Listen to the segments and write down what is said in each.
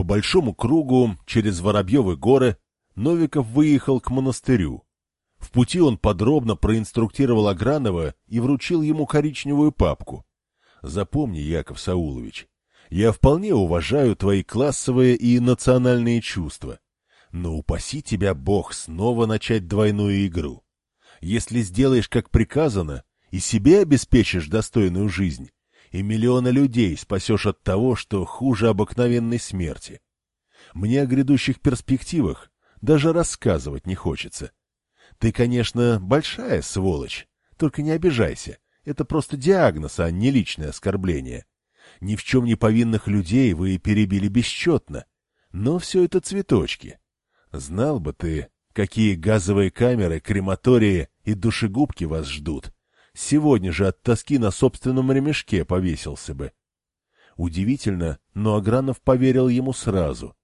По большому кругу, через Воробьевы горы, Новиков выехал к монастырю. В пути он подробно проинструктировал Агранова и вручил ему коричневую папку. Запомни, Яков Саулович, я вполне уважаю твои классовые и национальные чувства. Но упаси тебя Бог снова начать двойную игру. Если сделаешь, как приказано, и себе обеспечишь достойную жизнь, и миллионы людей спасешь от того, что хуже обыкновенной смерти. Мне о грядущих перспективах даже рассказывать не хочется. Ты, конечно, большая сволочь, только не обижайся. Это просто диагноз, а не личное оскорбление. Ни в чем не повинных людей вы перебили бесчетно. Но все это цветочки. Знал бы ты, какие газовые камеры, крематории и душегубки вас ждут. Сегодня же от тоски на собственном ремешке повесился бы. Удивительно, но Агранов поверил ему сразу.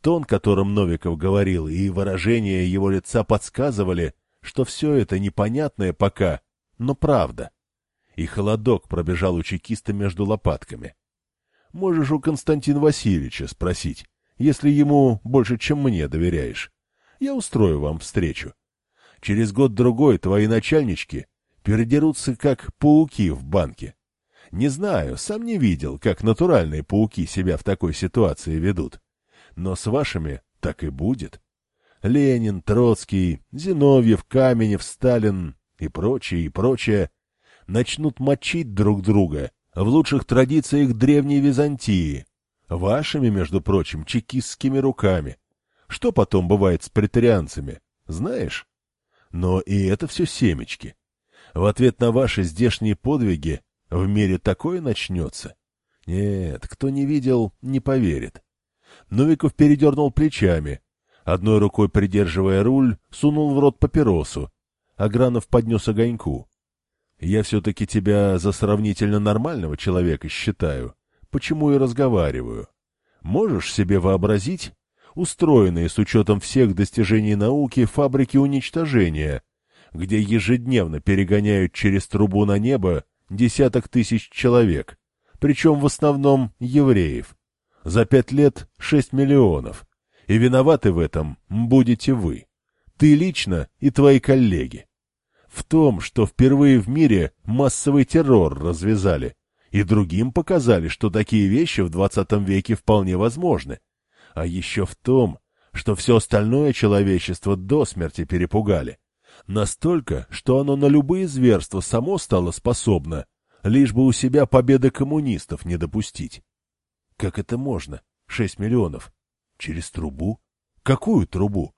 Тон, которым Новиков говорил, и выражение его лица подсказывали, что все это непонятное пока, но правда и холодок пробежал у чекиста между лопатками. Можешь у Константина Васильевича спросить, если ему больше, чем мне доверяешь. Я устрою вам встречу. Через год-другой твои начальнички передерутся, как пауки в банке. Не знаю, сам не видел, как натуральные пауки себя в такой ситуации ведут. Но с вашими так и будет. Ленин, Троцкий, Зиновьев, Каменев, Сталин и прочее, и прочее начнут мочить друг друга в лучших традициях древней Византии, вашими, между прочим, чекистскими руками. Что потом бывает с претарианцами, знаешь? Но и это все семечки. В ответ на ваши здешние подвиги в мире такое начнется. Нет, кто не видел, не поверит. Новиков передернул плечами. Одной рукой придерживая руль, сунул в рот папиросу. Агранов поднес огоньку. Я все-таки тебя за сравнительно нормального человека считаю, почему и разговариваю. Можешь себе вообразить устроенные с учетом всех достижений науки фабрики уничтожения, где ежедневно перегоняют через трубу на небо десяток тысяч человек, причем в основном евреев. За пять лет шесть миллионов. И виноваты в этом будете вы. Ты лично и твои коллеги в том, что впервые в мире массовый террор развязали, и другим показали, что такие вещи в двадцатом веке вполне возможны, а еще в том, что все остальное человечество до смерти перепугали. Настолько, что оно на любые зверства само стало способно, лишь бы у себя победы коммунистов не допустить. Как это можно? Шесть миллионов. Через трубу? Какую трубу?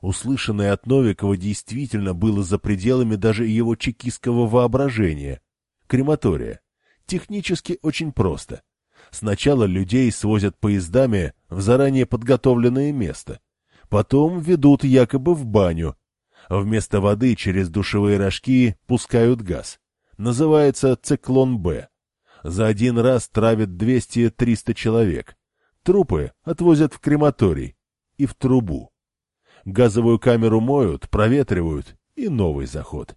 Услышанное от Новикова действительно было за пределами даже его чекистского воображения. Крематория. Технически очень просто. Сначала людей свозят поездами в заранее подготовленное место. Потом ведут якобы в баню. Вместо воды через душевые рожки пускают газ. Называется «Циклон-Б». За один раз травят 200-300 человек. Трупы отвозят в крематорий и в трубу. Газовую камеру моют, проветривают, и новый заход.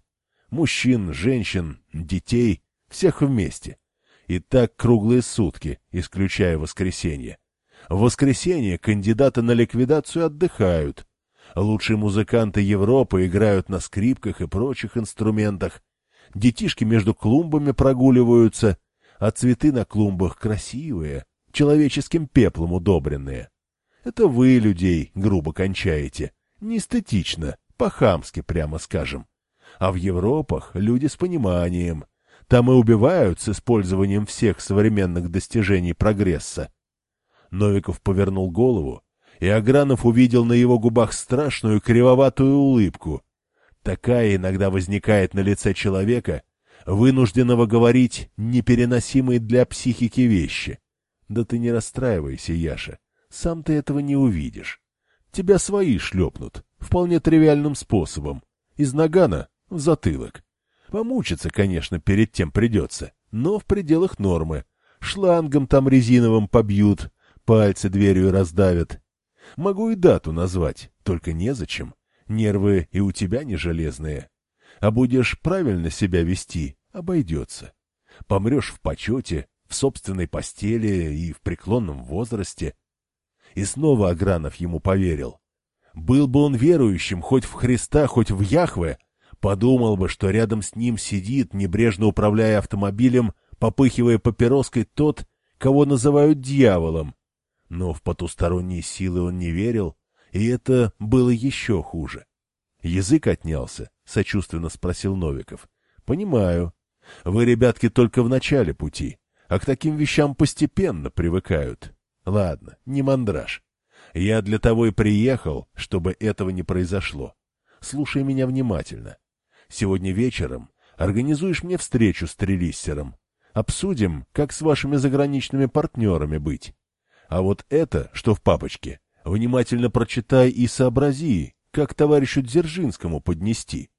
Мужчин, женщин, детей, всех вместе. И так круглые сутки, исключая воскресенье. В воскресенье кандидаты на ликвидацию отдыхают. Лучшие музыканты Европы играют на скрипках и прочих инструментах. Детишки между клумбами прогуливаются, а цветы на клумбах красивые, человеческим пеплом удобренные. Это вы людей грубо кончаете. Не эстетично, по-хамски, прямо скажем. А в Европах люди с пониманием. Там и убивают с использованием всех современных достижений прогресса. Новиков повернул голову, и Агранов увидел на его губах страшную кривоватую улыбку. Такая иногда возникает на лице человека, вынужденного говорить непереносимые для психики вещи. Да ты не расстраивайся, Яша. Сам ты этого не увидишь. Тебя свои шлепнут, вполне тривиальным способом. Из нагана в затылок. Помучиться, конечно, перед тем придется, но в пределах нормы. Шлангом там резиновым побьют, пальцы дверью раздавят. Могу и дату назвать, только незачем. Нервы и у тебя не железные. А будешь правильно себя вести, обойдется. Помрешь в почете, в собственной постели и в преклонном возрасте — И снова Агранов ему поверил. Был бы он верующим хоть в Христа, хоть в Яхве, подумал бы, что рядом с ним сидит, небрежно управляя автомобилем, попыхивая папироской тот, кого называют дьяволом. Но в потусторонние силы он не верил, и это было еще хуже. Язык отнялся, сочувственно спросил Новиков. — Понимаю. Вы, ребятки, только в начале пути, а к таким вещам постепенно привыкают. Ладно, не мандраж. Я для того и приехал, чтобы этого не произошло. Слушай меня внимательно. Сегодня вечером организуешь мне встречу с Трелиссером. Обсудим, как с вашими заграничными партнерами быть. А вот это, что в папочке, внимательно прочитай и сообрази, как товарищу Дзержинскому поднести.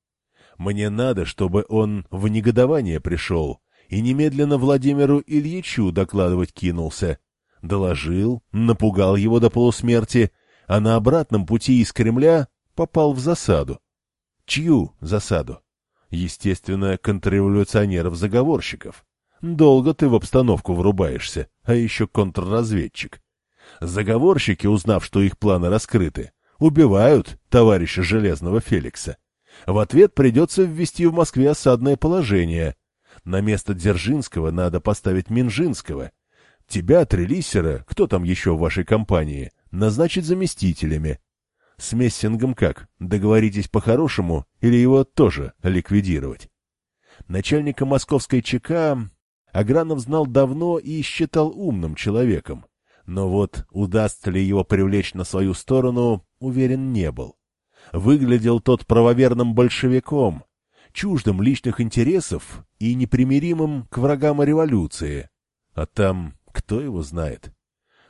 Мне надо, чтобы он в негодование пришел и немедленно Владимиру Ильичу докладывать кинулся. Доложил, напугал его до полусмерти, а на обратном пути из Кремля попал в засаду. Чью засаду? Естественно, контрреволюционеров-заговорщиков. Долго ты в обстановку врубаешься, а еще контрразведчик. Заговорщики, узнав, что их планы раскрыты, убивают товарища Железного Феликса. В ответ придется ввести в Москве осадное положение. На место Дзержинского надо поставить Минжинского. Тебя, Трелиссера, кто там еще в вашей компании, назначить заместителями. С Мессингом как, договоритесь по-хорошему или его тоже ликвидировать? Начальника московской ЧК Агранов знал давно и считал умным человеком. Но вот удастся ли его привлечь на свою сторону, уверен не был. Выглядел тот правоверным большевиком, чуждым личных интересов и непримиримым к врагам революции. А там кто его знает?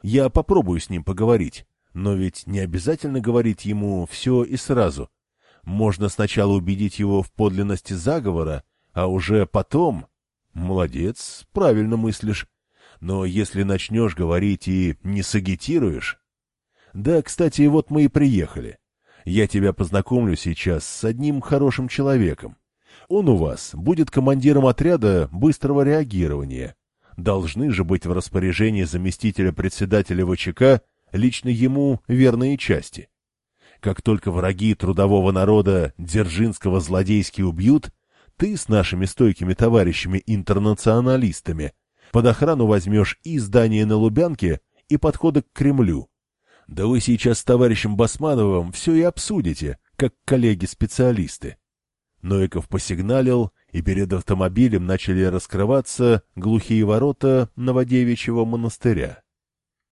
Я попробую с ним поговорить, но ведь не обязательно говорить ему все и сразу. Можно сначала убедить его в подлинности заговора, а уже потом... Молодец, правильно мыслишь. Но если начнешь говорить и не сагитируешь... Да, кстати, вот мы и приехали. Я тебя познакомлю сейчас с одним хорошим человеком. Он у вас будет командиром отряда быстрого реагирования. Должны же быть в распоряжении заместителя председателя ВЧК лично ему верные части. Как только враги трудового народа Дзержинского злодейски убьют, ты с нашими стойкими товарищами-интернационалистами под охрану возьмешь и здание на Лубянке, и подходы к Кремлю. Да вы сейчас с товарищем Басмановым все и обсудите, как коллеги-специалисты. Новиков посигналил, и перед автомобилем начали раскрываться глухие ворота Новодевичьего монастыря.